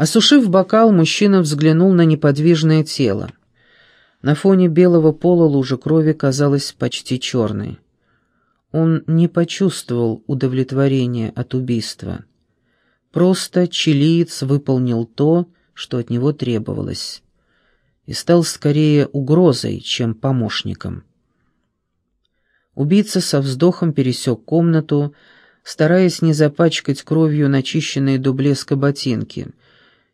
Осушив бокал, мужчина взглянул на неподвижное тело. На фоне белого пола лужа крови казалась почти черной. Он не почувствовал удовлетворения от убийства. Просто чилиец выполнил то, что от него требовалось, и стал скорее угрозой, чем помощником. Убийца со вздохом пересек комнату, стараясь не запачкать кровью начищенные до блеска ботинки,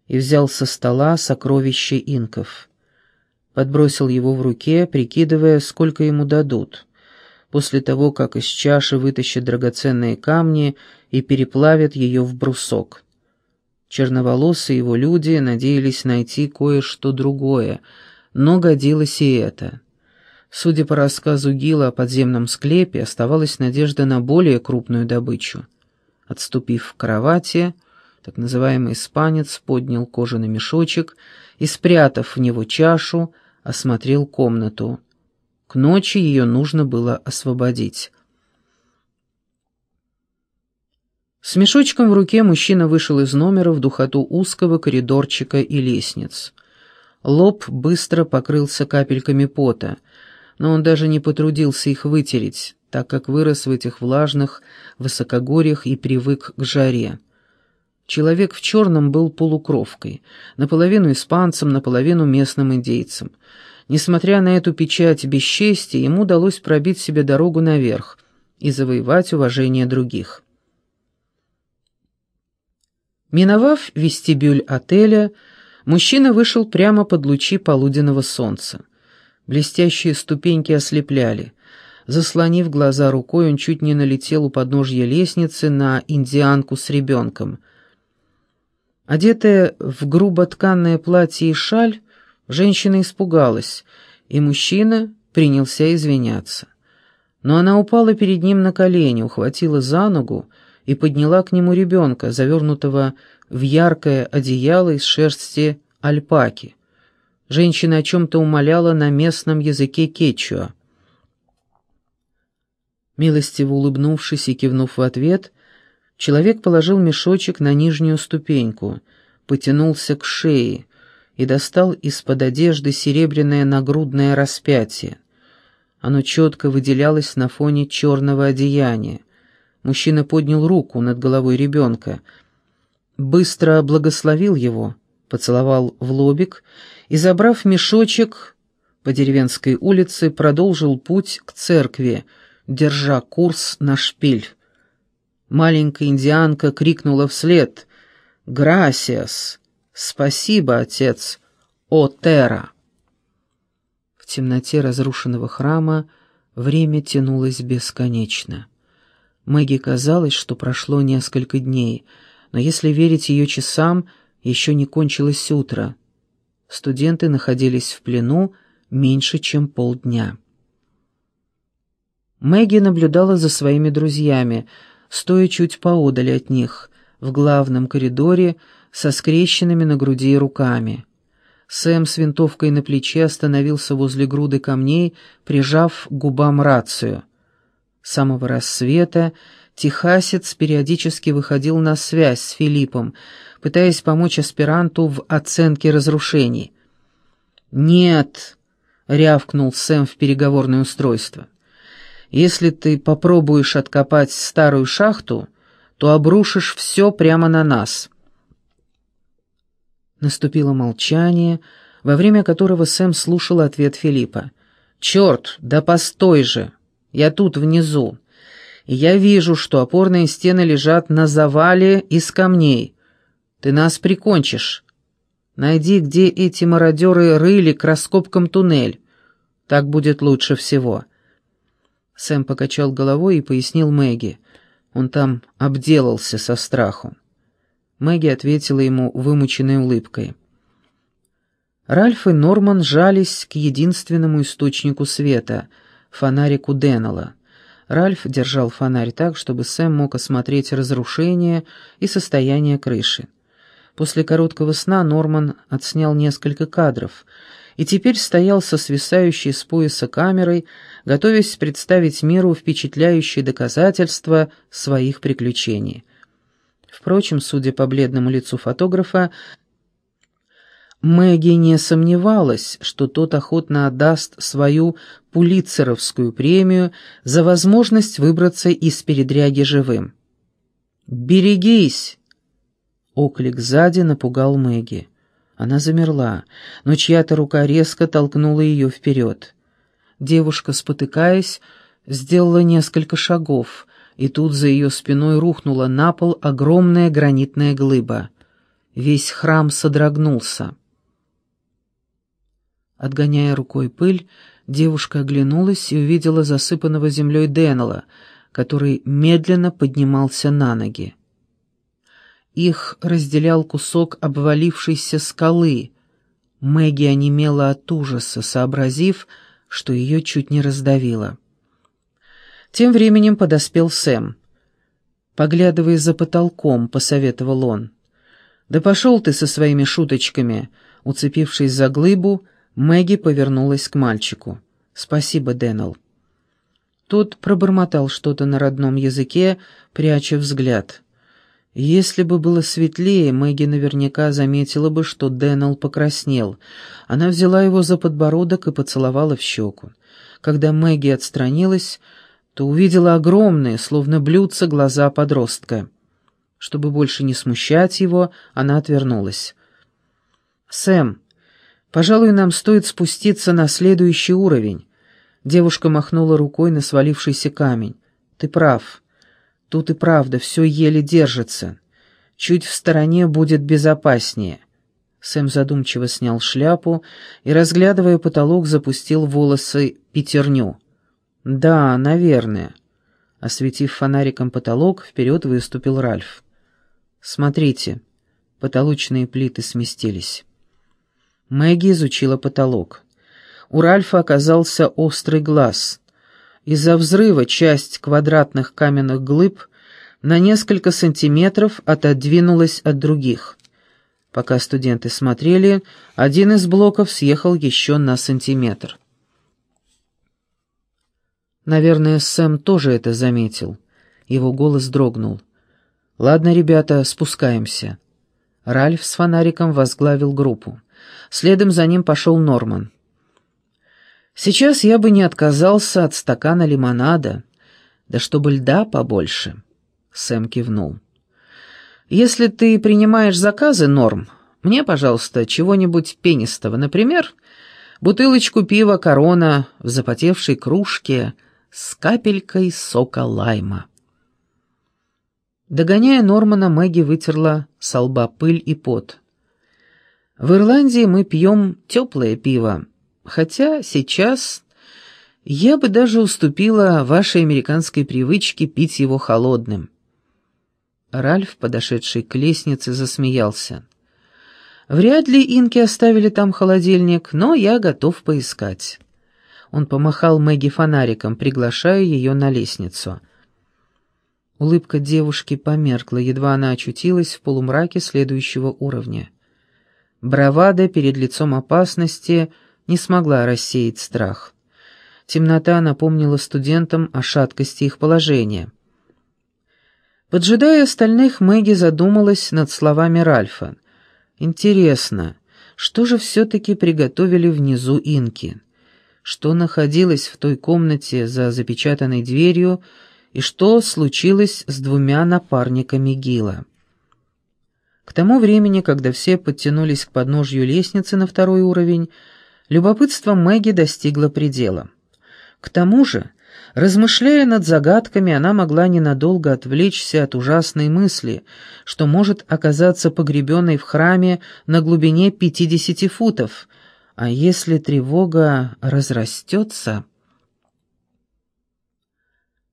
и взял со стола сокровище инков. Подбросил его в руке, прикидывая, сколько ему дадут, после того, как из чаши вытащат драгоценные камни и переплавят ее в брусок. Черноволосые его люди надеялись найти кое-что другое, но годилось и это. Судя по рассказу Гила о подземном склепе, оставалась надежда на более крупную добычу. Отступив к кровати, так называемый испанец поднял кожаный мешочек и, спрятав в него чашу, осмотрел комнату. К ночи ее нужно было освободить. С мешочком в руке мужчина вышел из номера в духоту узкого коридорчика и лестниц. Лоб быстро покрылся капельками пота, но он даже не потрудился их вытереть, так как вырос в этих влажных высокогорьях и привык к жаре. Человек в черном был полукровкой, наполовину испанцем, наполовину местным индейцем. Несмотря на эту печать бесчестия, ему удалось пробить себе дорогу наверх и завоевать уважение других. Миновав вестибюль отеля, мужчина вышел прямо под лучи полуденного солнца. Блестящие ступеньки ослепляли. Заслонив глаза рукой, он чуть не налетел у подножья лестницы на индианку с ребенком — Одетая в грубо тканное платье и шаль, женщина испугалась, и мужчина принялся извиняться. Но она упала перед ним на колени, ухватила за ногу и подняла к нему ребенка, завернутого в яркое одеяло из шерсти альпаки. Женщина о чем-то умоляла на местном языке кечуа. Милостиво улыбнувшись и кивнув в ответ, Человек положил мешочек на нижнюю ступеньку, потянулся к шее и достал из-под одежды серебряное нагрудное распятие. Оно четко выделялось на фоне черного одеяния. Мужчина поднял руку над головой ребенка, быстро благословил его, поцеловал в лобик и, забрав мешочек по деревенской улице, продолжил путь к церкви, держа курс на шпиль. Маленькая индианка крикнула вслед «Грасиас! Спасибо, отец! О, Тера!» В темноте разрушенного храма время тянулось бесконечно. Мэгги казалось, что прошло несколько дней, но если верить ее часам, еще не кончилось утро. Студенты находились в плену меньше, чем полдня. Мэгги наблюдала за своими друзьями — стоя чуть поодаль от них, в главном коридоре со скрещенными на груди руками. Сэм с винтовкой на плече остановился возле груды камней, прижав к губам рацию. С самого рассвета техасец периодически выходил на связь с Филиппом, пытаясь помочь аспиранту в оценке разрушений. «Нет!» — рявкнул Сэм в переговорное устройство. Если ты попробуешь откопать старую шахту, то обрушишь все прямо на нас». Наступило молчание, во время которого Сэм слушал ответ Филиппа. «Черт, да постой же! Я тут внизу, и я вижу, что опорные стены лежат на завале из камней. Ты нас прикончишь. Найди, где эти мародеры рыли к раскопкам туннель. Так будет лучше всего». Сэм покачал головой и пояснил Мэгги. Он там обделался со страху. Мэгги ответила ему вымученной улыбкой. Ральф и Норман жались к единственному источнику света — фонарику Деннелла. Ральф держал фонарь так, чтобы Сэм мог осмотреть разрушение и состояние крыши. После короткого сна Норман отснял несколько кадров — и теперь стоял со свисающей с пояса камерой, готовясь представить миру впечатляющие доказательства своих приключений. Впрочем, судя по бледному лицу фотографа, Мэгги не сомневалась, что тот охотно отдаст свою пулитцеровскую премию за возможность выбраться из передряги живым. «Берегись!» Оклик сзади напугал Мэгги. Она замерла, но чья-то рука резко толкнула ее вперед. Девушка, спотыкаясь, сделала несколько шагов, и тут за ее спиной рухнула на пол огромная гранитная глыба. Весь храм содрогнулся. Отгоняя рукой пыль, девушка оглянулась и увидела засыпанного землей Деннелла, который медленно поднимался на ноги. Их разделял кусок обвалившейся скалы. Мэгги онемела от ужаса, сообразив, что ее чуть не раздавило. Тем временем подоспел Сэм. «Поглядывая за потолком», — посоветовал он. «Да пошел ты со своими шуточками!» Уцепившись за глыбу, Мэгги повернулась к мальчику. «Спасибо, Дэннел». Тот пробормотал что-то на родном языке, пряча взгляд. Если бы было светлее, Мэгги наверняка заметила бы, что Дэннел покраснел. Она взяла его за подбородок и поцеловала в щеку. Когда Мэгги отстранилась, то увидела огромные, словно блюдца, глаза подростка. Чтобы больше не смущать его, она отвернулась. «Сэм, пожалуй, нам стоит спуститься на следующий уровень». Девушка махнула рукой на свалившийся камень. «Ты прав. Тут и правда все еле держится. Чуть в стороне будет безопаснее». Сэм задумчиво снял шляпу и, разглядывая потолок, запустил волосы пятерню. «Да, наверное». Осветив фонариком потолок, вперед выступил Ральф. «Смотрите». Потолочные плиты сместились. Мэгги изучила потолок. У Ральфа оказался острый глаз. Из-за взрыва часть квадратных каменных глыб на несколько сантиметров отодвинулась от других. Пока студенты смотрели, один из блоков съехал еще на сантиметр. Наверное, Сэм тоже это заметил. Его голос дрогнул. «Ладно, ребята, спускаемся». Ральф с фонариком возглавил группу. Следом за ним пошел Норман. «Сейчас я бы не отказался от стакана лимонада, да чтобы льда побольше», — Сэм кивнул. «Если ты принимаешь заказы, Норм, мне, пожалуйста, чего-нибудь пенистого, например, бутылочку пива «Корона» в запотевшей кружке — с капелькой сока лайма. Догоняя Нормана, Мэгги вытерла со лба пыль и пот. «В Ирландии мы пьем теплое пиво, хотя сейчас я бы даже уступила вашей американской привычке пить его холодным». Ральф, подошедший к лестнице, засмеялся. «Вряд ли инки оставили там холодильник, но я готов поискать». Он помахал Мэгги фонариком, приглашая ее на лестницу. Улыбка девушки померкла, едва она очутилась в полумраке следующего уровня. Бравада перед лицом опасности не смогла рассеять страх. Темнота напомнила студентам о шаткости их положения. Поджидая остальных, Мэгги задумалась над словами Ральфа. «Интересно, что же все-таки приготовили внизу инки?» что находилось в той комнате за запечатанной дверью и что случилось с двумя напарниками Гила. К тому времени, когда все подтянулись к подножью лестницы на второй уровень, любопытство Мэгги достигло предела. К тому же, размышляя над загадками, она могла ненадолго отвлечься от ужасной мысли, что может оказаться погребенной в храме на глубине 50 футов, а если тревога разрастется...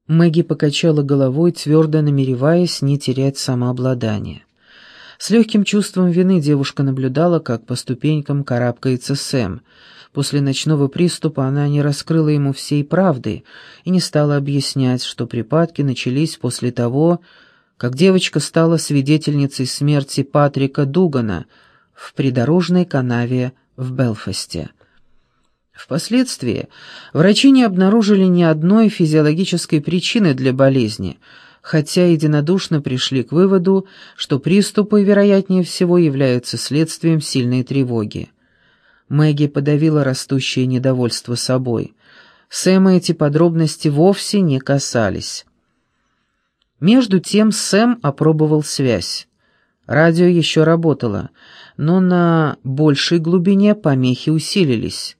Мэгги покачала головой, твердо намереваясь не терять самообладание. С легким чувством вины девушка наблюдала, как по ступенькам карабкается Сэм. После ночного приступа она не раскрыла ему всей правды и не стала объяснять, что припадки начались после того, как девочка стала свидетельницей смерти Патрика Дугана в придорожной канаве в Белфасте. Впоследствии врачи не обнаружили ни одной физиологической причины для болезни, хотя единодушно пришли к выводу, что приступы, вероятнее всего, являются следствием сильной тревоги. Мэгги подавила растущее недовольство собой. Сэма эти подробности вовсе не касались. Между тем Сэм опробовал связь. Радио еще работало, но на большей глубине помехи усилились.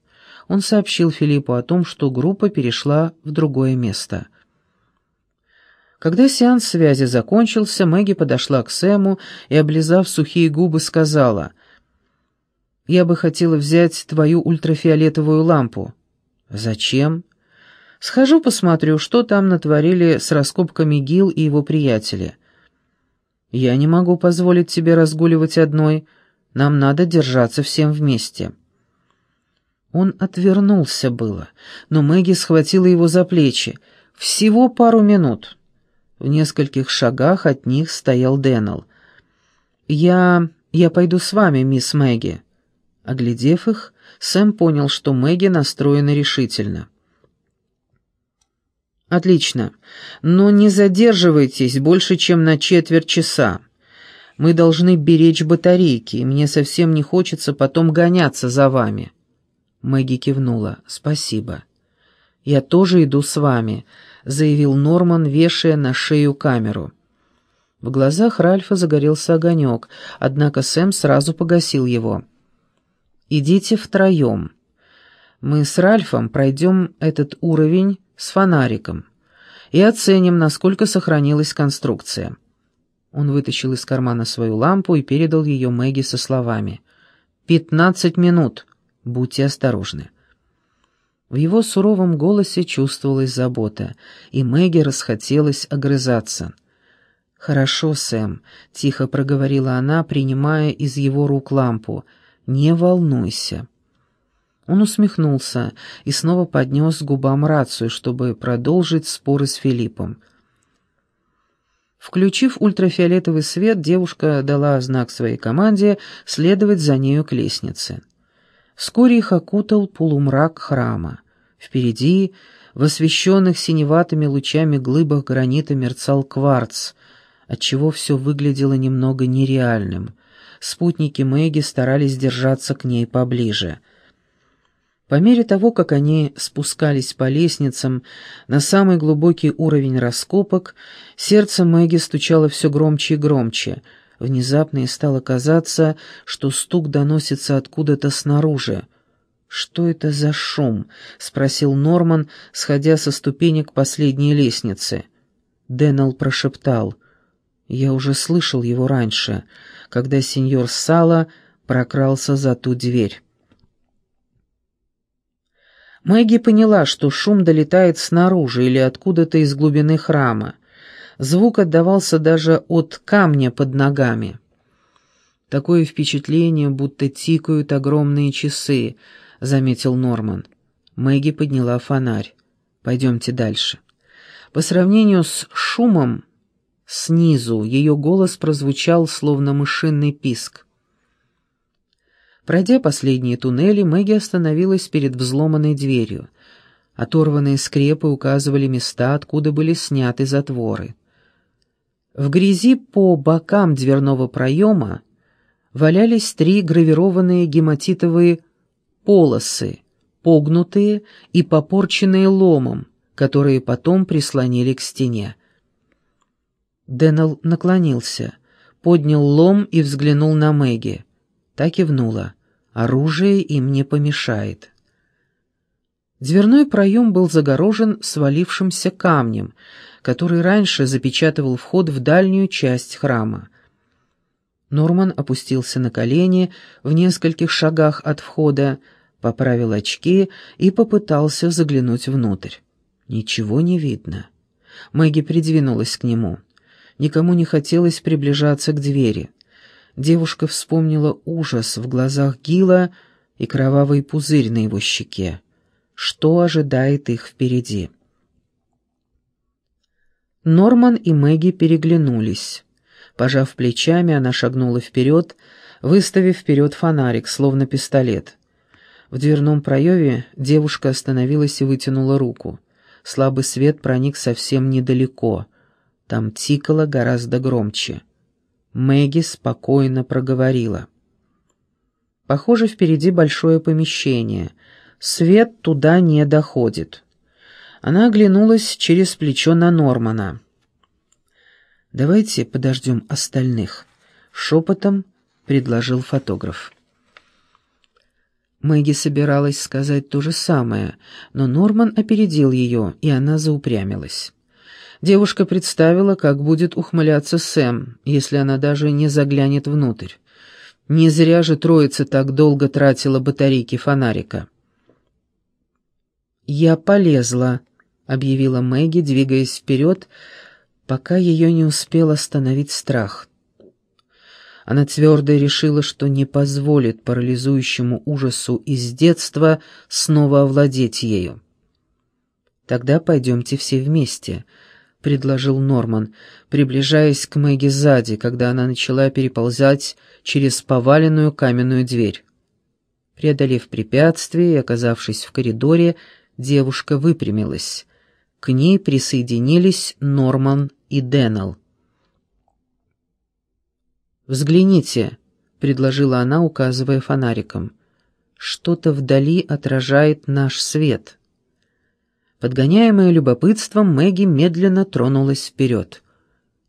Он сообщил Филиппу о том, что группа перешла в другое место. Когда сеанс связи закончился, Мэгги подошла к Сэму и, облизав сухие губы, сказала, «Я бы хотела взять твою ультрафиолетовую лампу». «Зачем?» «Схожу посмотрю, что там натворили с раскопками Гил и его приятели». «Я не могу позволить тебе разгуливать одной. Нам надо держаться всем вместе». Он отвернулся было, но Мэгги схватила его за плечи. Всего пару минут. В нескольких шагах от них стоял Дэннел. «Я... я пойду с вами, мисс Мэгги». Оглядев их, Сэм понял, что Мэгги настроена решительно. «Отлично. Но не задерживайтесь больше, чем на четверть часа. Мы должны беречь батарейки, и мне совсем не хочется потом гоняться за вами». Мэгги кивнула. «Спасибо». «Я тоже иду с вами», — заявил Норман, вешая на шею камеру. В глазах Ральфа загорелся огонек, однако Сэм сразу погасил его. «Идите втроем. Мы с Ральфом пройдем этот уровень с фонариком и оценим, насколько сохранилась конструкция». Он вытащил из кармана свою лампу и передал ее Мэгги со словами. «Пятнадцать минут. Будьте осторожны». В его суровом голосе чувствовалась забота, и Мэгги расхотелось огрызаться. «Хорошо, Сэм», — тихо проговорила она, принимая из его рук лампу. «Не волнуйся». Он усмехнулся и снова поднес к губам рацию, чтобы продолжить споры с Филиппом. Включив ультрафиолетовый свет, девушка дала знак своей команде следовать за нею к лестнице. Вскоре их окутал полумрак храма. Впереди, в освещенных синеватыми лучами глыбах гранита мерцал кварц, отчего все выглядело немного нереальным. Спутники Мэгги старались держаться к ней поближе. По мере того, как они спускались по лестницам на самый глубокий уровень раскопок, сердце Мэгги стучало все громче и громче — Внезапно ей стало казаться, что стук доносится откуда-то снаружи. «Что это за шум?» — спросил Норман, сходя со ступенек последней лестницы. Дэннел прошептал. «Я уже слышал его раньше, когда сеньор Сала прокрался за ту дверь». Мэгги поняла, что шум долетает снаружи или откуда-то из глубины храма. Звук отдавался даже от камня под ногами. «Такое впечатление, будто тикают огромные часы», — заметил Норман. Мэгги подняла фонарь. «Пойдемте дальше». По сравнению с шумом снизу ее голос прозвучал, словно мышиный писк. Пройдя последние туннели, Мэгги остановилась перед взломанной дверью. Оторванные скрепы указывали места, откуда были сняты затворы. В грязи по бокам дверного проема валялись три гравированные гематитовые полосы, погнутые и попорченные ломом, которые потом прислонили к стене. Дэннел наклонился, поднял лом и взглянул на Мэгги. Так кивнула. Оружие им не помешает. Дверной проем был загорожен свалившимся камнем, который раньше запечатывал вход в дальнюю часть храма. Норман опустился на колени в нескольких шагах от входа, поправил очки и попытался заглянуть внутрь. Ничего не видно. Мэгги придвинулась к нему. Никому не хотелось приближаться к двери. Девушка вспомнила ужас в глазах Гила и кровавый пузырь на его щеке. Что ожидает их впереди? Норман и Мэгги переглянулись. Пожав плечами, она шагнула вперед, выставив вперед фонарик, словно пистолет. В дверном проеме девушка остановилась и вытянула руку. Слабый свет проник совсем недалеко. Там тикало гораздо громче. Мэгги спокойно проговорила. Похоже, впереди большое помещение. Свет туда не доходит. Она оглянулась через плечо на Нормана. «Давайте подождем остальных», — шепотом предложил фотограф. Мэгги собиралась сказать то же самое, но Норман опередил ее, и она заупрямилась. Девушка представила, как будет ухмыляться Сэм, если она даже не заглянет внутрь. Не зря же троица так долго тратила батарейки фонарика. «Я полезла», — объявила Мэгги, двигаясь вперед, пока ее не успел остановить страх. Она твердо решила, что не позволит парализующему ужасу из детства снова овладеть ею. «Тогда пойдемте все вместе», — предложил Норман, приближаясь к Мэгги сзади, когда она начала переползать через поваленную каменную дверь. Преодолев препятствие и оказавшись в коридоре, девушка выпрямилась. К ней присоединились Норман и Деннелл. «Взгляните», — предложила она, указывая фонариком. «Что-то вдали отражает наш свет». Подгоняемая любопытством, Мэгги медленно тронулась вперед.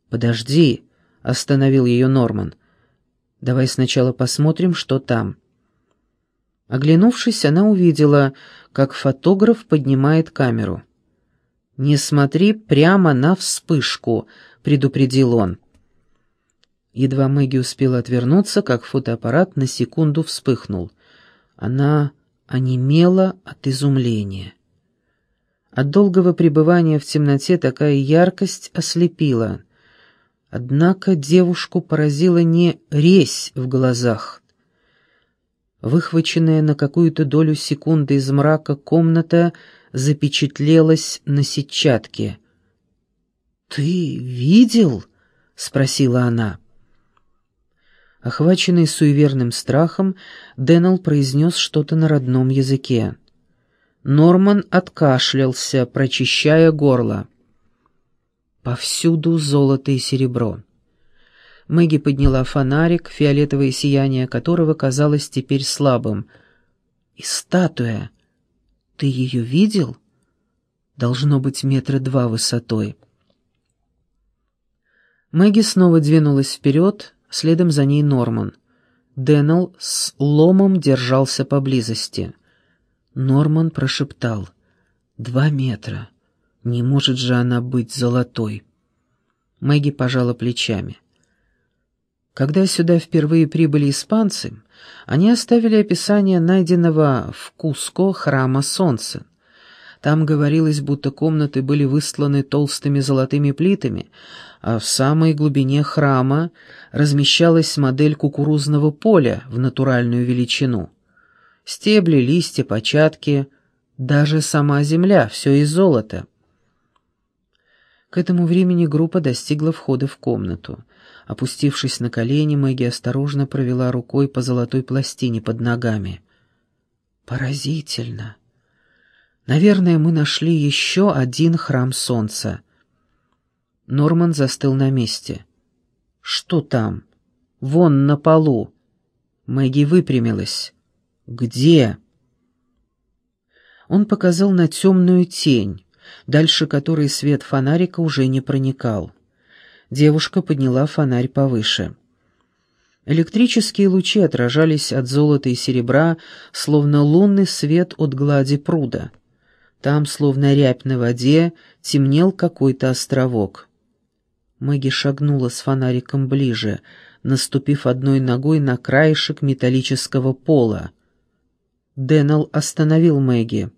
«Подожди», — остановил ее Норман. «Давай сначала посмотрим, что там». Оглянувшись, она увидела, как фотограф поднимает камеру. «Не смотри прямо на вспышку», — предупредил он. Едва Мэгги успела отвернуться, как фотоаппарат на секунду вспыхнул. Она онемела от изумления. От долгого пребывания в темноте такая яркость ослепила. Однако девушку поразила не резь в глазах. Выхваченная на какую-то долю секунды из мрака комната запечатлелась на сетчатке. «Ты видел?» — спросила она. Охваченный суеверным страхом, Дэннел произнес что-то на родном языке. Норман откашлялся, прочищая горло. Повсюду золото и серебро. Мэгги подняла фонарик, фиолетовое сияние которого казалось теперь слабым. «И статуя! Ты ее видел? Должно быть метра два высотой». Мэгги снова двинулась вперед, следом за ней Норман. Дэннел с ломом держался поблизости. Норман прошептал. «Два метра. Не может же она быть золотой». Мэгги пожала плечами. Когда сюда впервые прибыли испанцы, они оставили описание найденного в Куско храма Солнца. Там говорилось, будто комнаты были высланы толстыми золотыми плитами, а в самой глубине храма размещалась модель кукурузного поля в натуральную величину. Стебли, листья, початки, даже сама земля — все из золота. К этому времени группа достигла входа в комнату. Опустившись на колени, Мэгги осторожно провела рукой по золотой пластине под ногами. «Поразительно! Наверное, мы нашли еще один храм солнца». Норман застыл на месте. «Что там?» «Вон на полу». Мэгги выпрямилась. «Где?» Он показал на темную тень, дальше которой свет фонарика уже не проникал. Девушка подняла фонарь повыше. Электрические лучи отражались от золота и серебра, словно лунный свет от глади пруда. Там, словно рябь на воде, темнел какой-то островок. Мэгги шагнула с фонариком ближе, наступив одной ногой на краешек металлического пола. Дэннел остановил Мэгги.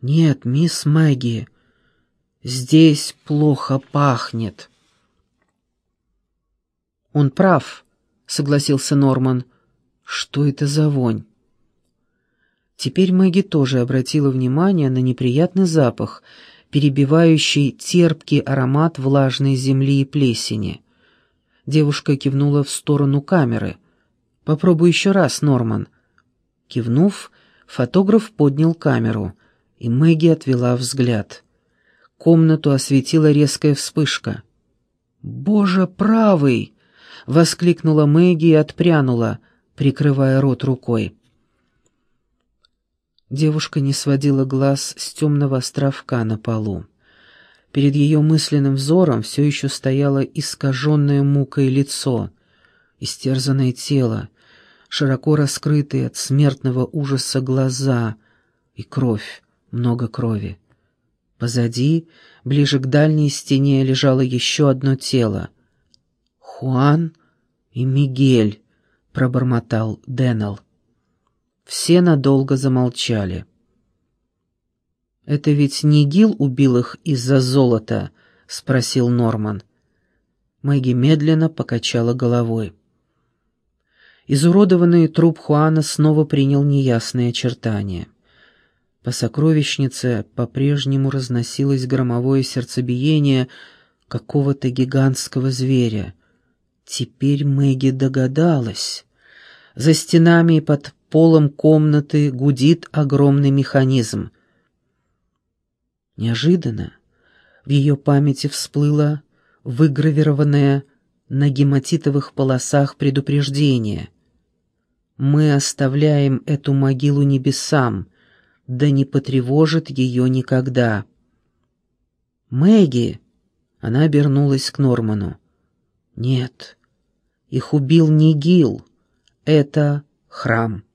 «Нет, мисс Мэгги, здесь плохо пахнет». «Он прав», — согласился Норман. «Что это за вонь?» Теперь Мэгги тоже обратила внимание на неприятный запах — перебивающий терпкий аромат влажной земли и плесени. Девушка кивнула в сторону камеры. «Попробуй еще раз, Норман». Кивнув, фотограф поднял камеру, и Мэгги отвела взгляд. Комнату осветила резкая вспышка — «Боже правый!» — воскликнула Мэгги и отпрянула, прикрывая рот рукой. Девушка не сводила глаз с темного островка на полу. Перед ее мысленным взором все еще стояло искаженное мукой лицо, истерзанное тело, широко раскрытые от смертного ужаса глаза и кровь, много крови. Позади, ближе к дальней стене, лежало еще одно тело. «Хуан и Мигель», — пробормотал Деннел. Все надолго замолчали. «Это ведь не Гил убил их из-за золота?» — спросил Норман. Мэгги медленно покачала головой. Изуродованный труп Хуана снова принял неясные очертания. По сокровищнице по-прежнему разносилось громовое сердцебиение какого-то гигантского зверя. Теперь Мэгги догадалась. За стенами под полом комнаты гудит огромный механизм. Неожиданно в ее памяти всплыло выгравированное на гематитовых полосах предупреждение. «Мы оставляем эту могилу небесам, да не потревожит ее никогда». «Мэгги!» — она обернулась к Норману. «Нет, их убил не Гил, это храм».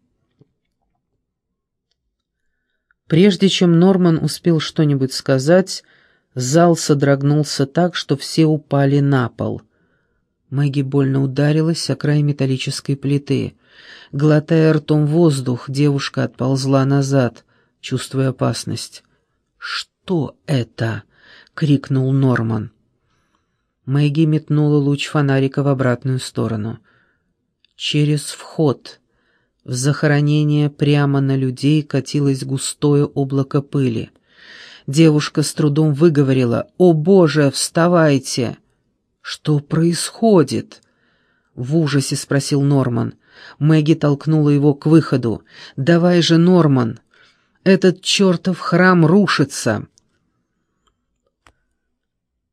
Прежде чем Норман успел что-нибудь сказать, зал содрогнулся так, что все упали на пол. Мэгги больно ударилась о край металлической плиты. Глотая ртом воздух, девушка отползла назад, чувствуя опасность. «Что это?» — крикнул Норман. Мэгги метнула луч фонарика в обратную сторону. «Через вход», в захоронение прямо на людей катилось густое облако пыли. Девушка с трудом выговорила «О, Боже, вставайте!» «Что происходит?» В ужасе спросил Норман. Мэгги толкнула его к выходу. «Давай же, Норман! Этот чертов храм рушится!»